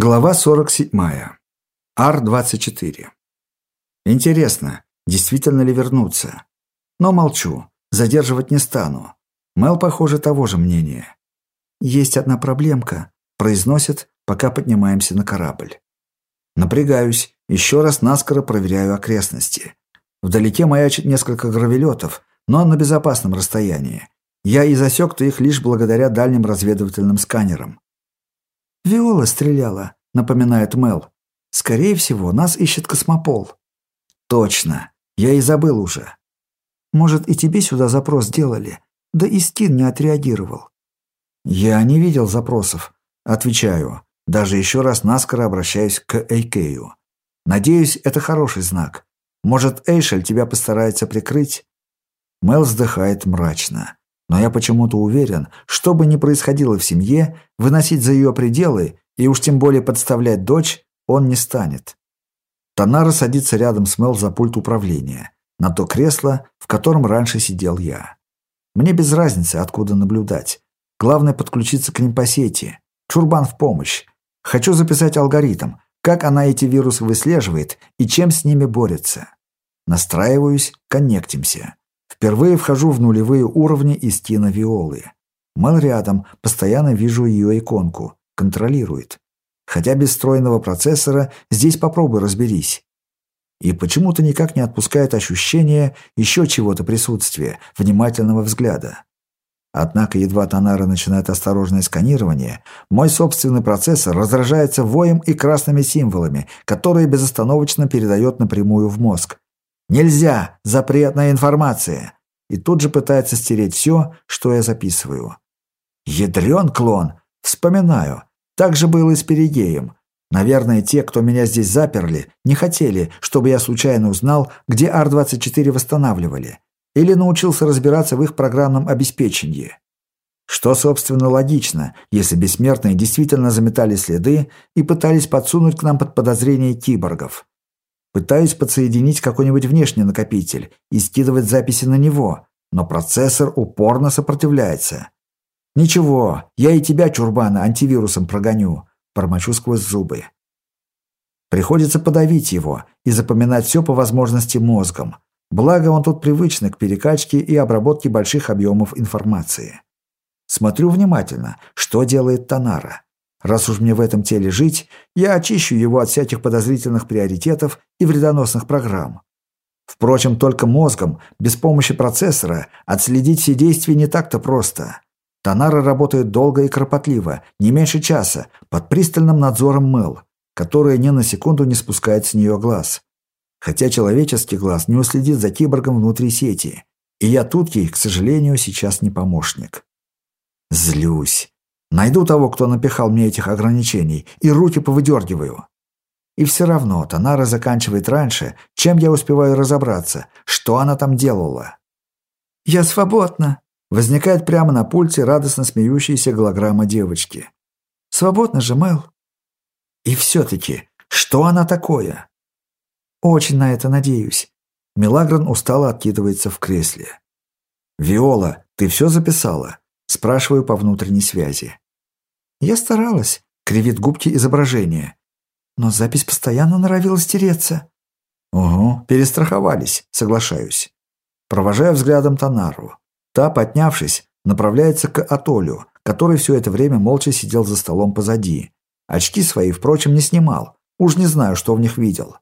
Глава 47. Ар-24. Интересно, действительно ли вернуться? Но молчу, задерживать не стану. Мел, похоже, того же мнения. «Есть одна проблемка», – произносит, пока поднимаемся на корабль. Напрягаюсь, еще раз наскоро проверяю окрестности. Вдалеке маячит несколько гравелетов, но на безопасном расстоянии. Я и засек-то их лишь благодаря дальним разведывательным сканерам. «Виола стреляла», — напоминает Мел. «Скорее всего, нас ищет космопол». «Точно. Я и забыл уже». «Может, и тебе сюда запрос делали?» Да и Стин не отреагировал. «Я не видел запросов». Отвечаю. Даже еще раз наскоро обращаюсь к Эйкею. «Надеюсь, это хороший знак. Может, Эйшель тебя постарается прикрыть?» Мел вздыхает мрачно. Но я почему-то уверен, что бы ни происходило в семье, выносить за ее пределы и уж тем более подставлять дочь он не станет. Танара садится рядом с Мел за пульт управления, на то кресло, в котором раньше сидел я. Мне без разницы, откуда наблюдать. Главное подключиться к ним по сети. Чурбан в помощь. Хочу записать алгоритм, как она эти вирусы выслеживает и чем с ними борется. Настраиваюсь, коннектимся. Впервые вхожу в нулевые уровни Истина Виолы. Мэл рядом, постоянно вижу ее иконку. Контролирует. Хотя без встроенного процессора здесь попробуй разберись. И почему-то никак не отпускает ощущение еще чего-то присутствия, внимательного взгляда. Однако едва Танара начинает осторожное сканирование, мой собственный процессор раздражается воем и красными символами, которые безостановочно передает напрямую в мозг. Нельзя! Запретная информация! И тут же пытается стереть все, что я записываю. Ядрен клон! Вспоминаю. Так же было и с Перигеем. Наверное, те, кто меня здесь заперли, не хотели, чтобы я случайно узнал, где Ар-24 восстанавливали. Или научился разбираться в их программном обеспечении. Что, собственно, логично, если бессмертные действительно заметали следы и пытались подсунуть к нам под подозрение киборгов. Пытаюсь подсоединить какой-нибудь внешний накопитель и скидывать записи на него, но процессор упорно сопротивляется. «Ничего, я и тебя, Чурбана, антивирусом прогоню», – бормочу сквозь зубы. Приходится подавить его и запоминать все по возможности мозгом. Благо он тут привычный к перекачке и обработке больших объемов информации. Смотрю внимательно, что делает Танара. Раз уж мне в этом теле жить, я очищу его от всяких подозрительных приоритетов и вредоносных программ. Впрочем, только мозгом, без помощи процессора, отследить все действия не так-то просто. Танара работает долго и кропотливо, не меньше часа, под пристальным надзором Мэл, которая ни на секунду не спускает с нее глаз. Хотя человеческий глаз не уследит за киборгом внутри сети. И я тут ей, к сожалению, сейчас не помощник. Злюсь. Найду того, кто напихал мне этих ограничений, и руки повыдергиваю. И все равно Танара заканчивает раньше, чем я успеваю разобраться, что она там делала. «Я свободна!» Возникает прямо на пульте радостно смеющаяся голограмма девочки. «Свободна же, Мэл!» И все-таки, что она такое? Очень на это надеюсь. Милагрон устало откидывается в кресле. «Виола, ты все записала?» Спрашиваю по внутренней связи. «Я старалась», — кривит губки изображение. «Но запись постоянно норовила стереться». «Угу, перестраховались, соглашаюсь». Провожаю взглядом Танару. Та, поднявшись, направляется к Атолю, который все это время молча сидел за столом позади. Очки свои, впрочем, не снимал. Уж не знаю, что в них видел.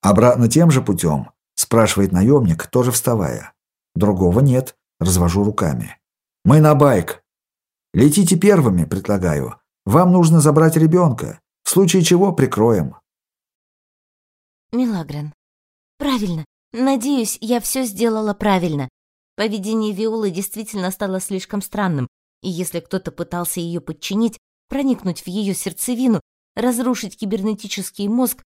«Обратно тем же путем?» – спрашивает наемник, тоже вставая. «Другого нет», – развожу руками. «Мы на байк!» «Летите первыми», — предлагаю. «Вам нужно забрать ребенка. В случае чего прикроем». Милагрен. Правильно. Надеюсь, я все сделала правильно. Поведение Виолы действительно стало слишком странным, и если кто-то пытался ее подчинить, проникнуть в ее сердцевину, разрушить кибернетический мозг,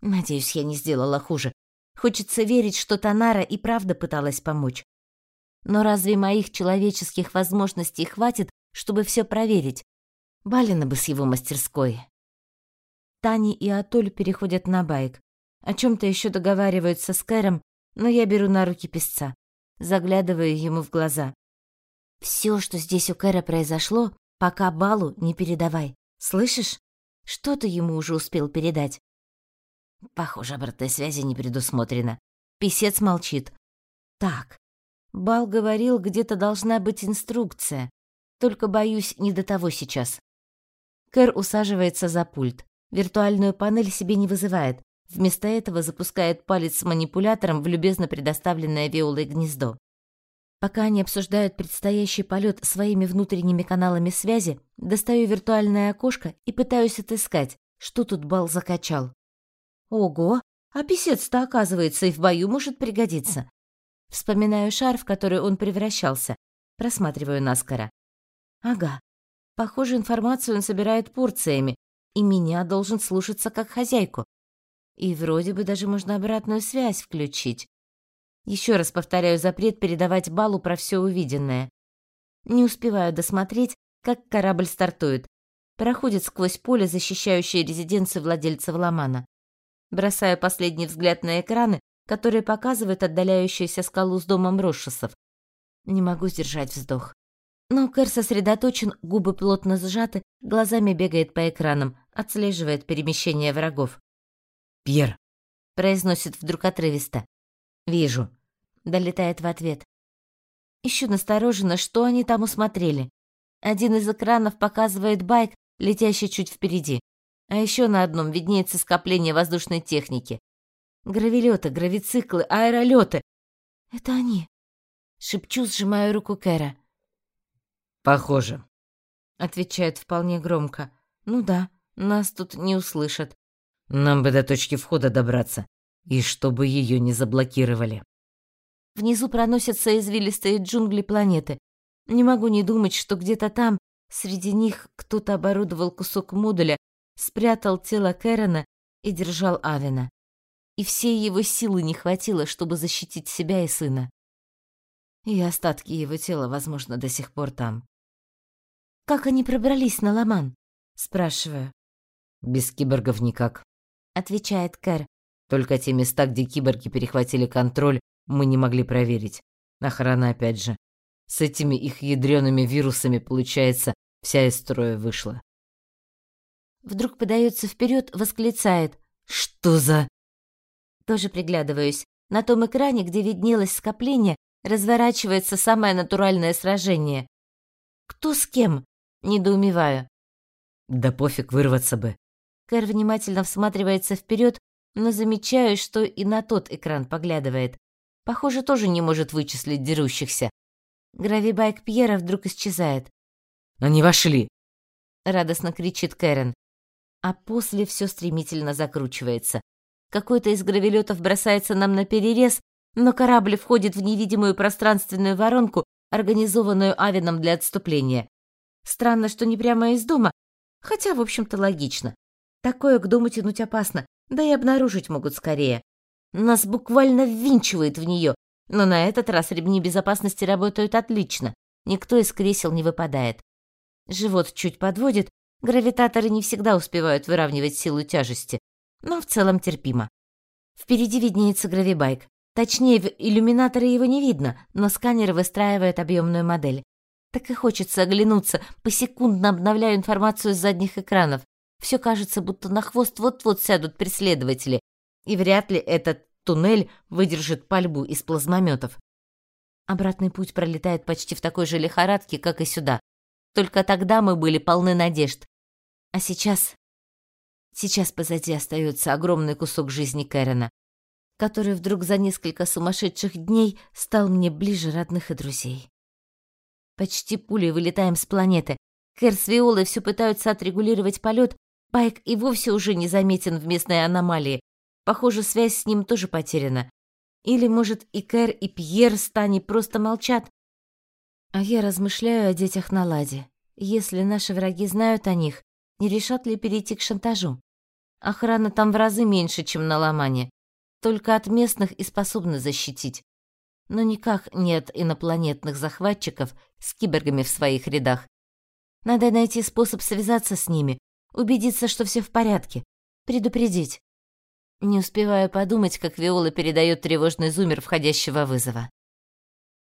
надеюсь, я не сделала хуже. Хочется верить, что Танара и правда пыталась помочь. Но разве моих человеческих возможностей хватит, чтобы все проверить? Балина бы с его мастерской. Тани и Атоль переходят на байк. О чем-то еще договариваются с Кэром, но я беру на руки песца, заглядываю ему в глаза. Все, что здесь у Кэра произошло, пока Балу не передавай. Слышишь? Что ты ему уже успел передать? Похоже, обратной связи не предусмотрено. Писец молчит. Так. Бал говорил, где-то должна быть инструкция. Только, боюсь, не до того сейчас. Кэр усаживается за пульт. Виртуальную панель себе не вызывает. Вместо этого запускает палец с манипулятором в любезно предоставленное Виолой гнездо. Пока они обсуждают предстоящий полет своими внутренними каналами связи, достаю виртуальное окошко и пытаюсь отыскать, что тут бал закачал. Ого, а писец-то, оказывается, и в бою может пригодиться. Вспоминаю шар, в который он превращался. Просматриваю наскоро. Ага. Похоже, информацию он собирает порциями, и меня должен слушаться как хозяйку. И вроде бы даже можно обратную связь включить. Еще раз повторяю запрет передавать Балу про все увиденное. Не успеваю досмотреть, как корабль стартует. Проходит сквозь поле, защищающее резиденцию владельцев Ломана. Бросаю последний взгляд на экраны, которые показывают отдаляющуюся скалу с домом Рошесов. Не могу сдержать вздох. Но Кэр сосредоточен, губы плотно сжаты, глазами бегает по экранам, отслеживает перемещение врагов. «Пьер!» — произносит вдруг отрывисто. «Вижу долетает в ответ. Ищу настороженно, что они там усмотрели. Один из экранов показывает байк, летящий чуть впереди. А еще на одном виднеется скопление воздушной техники. Гравилеты, гравициклы, аэролеты. Это они. Шепчу, сжимаю руку Кэра. Похоже. Отвечает вполне громко. Ну да, нас тут не услышат. Нам бы до точки входа добраться. И чтобы ее не заблокировали. Внизу проносятся извилистые джунгли планеты. Не могу не думать, что где-то там, среди них, кто-то оборудовал кусок модуля, спрятал тело Кэрона и держал Авена. И всей его силы не хватило, чтобы защитить себя и сына. И остатки его тела, возможно, до сих пор там. «Как они пробрались на Ломан?» — спрашиваю. «Без киборгов никак», — отвечает Кэр. «Только те места, где киборги перехватили контроль, мы не могли проверить. Охрана опять же. С этими их ядреными вирусами, получается, вся из строя вышла. Вдруг подается вперед, восклицает. «Что за...» Тоже приглядываюсь. На том экране, где виднелось скопление, разворачивается самое натуральное сражение. Кто с кем? Недоумеваю. Да пофиг, вырваться бы. Кэр внимательно всматривается вперед, но замечаю, что и на тот экран поглядывает. Похоже, тоже не может вычислить дерущихся. Гравибайк Пьера вдруг исчезает. «Они вошли!» — радостно кричит Кэрен. А после все стремительно закручивается. Какой-то из гравелетов бросается нам на перерез, но корабль входит в невидимую пространственную воронку, организованную Авином для отступления. Странно, что не прямо из дома, хотя, в общем-то, логично. Такое к дому тянуть опасно, да и обнаружить могут скорее. Нас буквально ввинчивает в нее, но на этот раз ремни безопасности работают отлично. Никто из кресел не выпадает. Живот чуть подводит, гравитаторы не всегда успевают выравнивать силу тяжести, но в целом терпимо. Впереди виднеется гравибайк. Точнее, в иллюминаторе его не видно, но сканер выстраивает объемную модель. Так и хочется оглянуться, посекундно обновляю информацию с задних экранов. Все кажется, будто на хвост вот-вот сядут преследователи, и вряд ли этот туннель выдержит пальбу из плазмометов. Обратный путь пролетает почти в такой же лихорадке, как и сюда. Только тогда мы были полны надежд. А сейчас... Сейчас позади остается огромный кусок жизни Кэрена, который вдруг за несколько сумасшедших дней стал мне ближе родных и друзей. Почти пулей вылетаем с планеты. Кэр с Виолой все пытаются отрегулировать полет, Пайк и вовсе уже не заметен в местной аномалии, Похоже, связь с ним тоже потеряна. Или, может, и Кэр, и Пьер с Таней просто молчат. А я размышляю о детях на ладе. Если наши враги знают о них, не решат ли перейти к шантажу? Охрана там в разы меньше, чем на Ломане. Только от местных и способны защитить. Но никак нет инопланетных захватчиков с кибергами в своих рядах. Надо найти способ связаться с ними, убедиться, что все в порядке, предупредить. Не успеваю подумать, как Виола передает тревожный зумер входящего вызова.